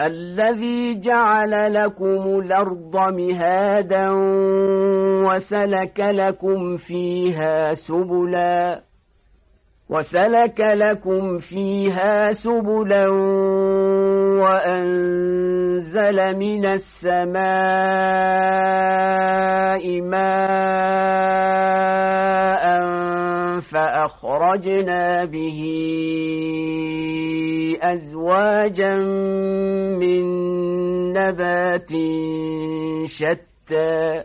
الذي جعل لكم الأرض مهادا وسلك لكم فيها سبلا وسلك لكم فيها سبلا وأنزل من السماء ماء فأخرجنا به أزواجا نبات شتى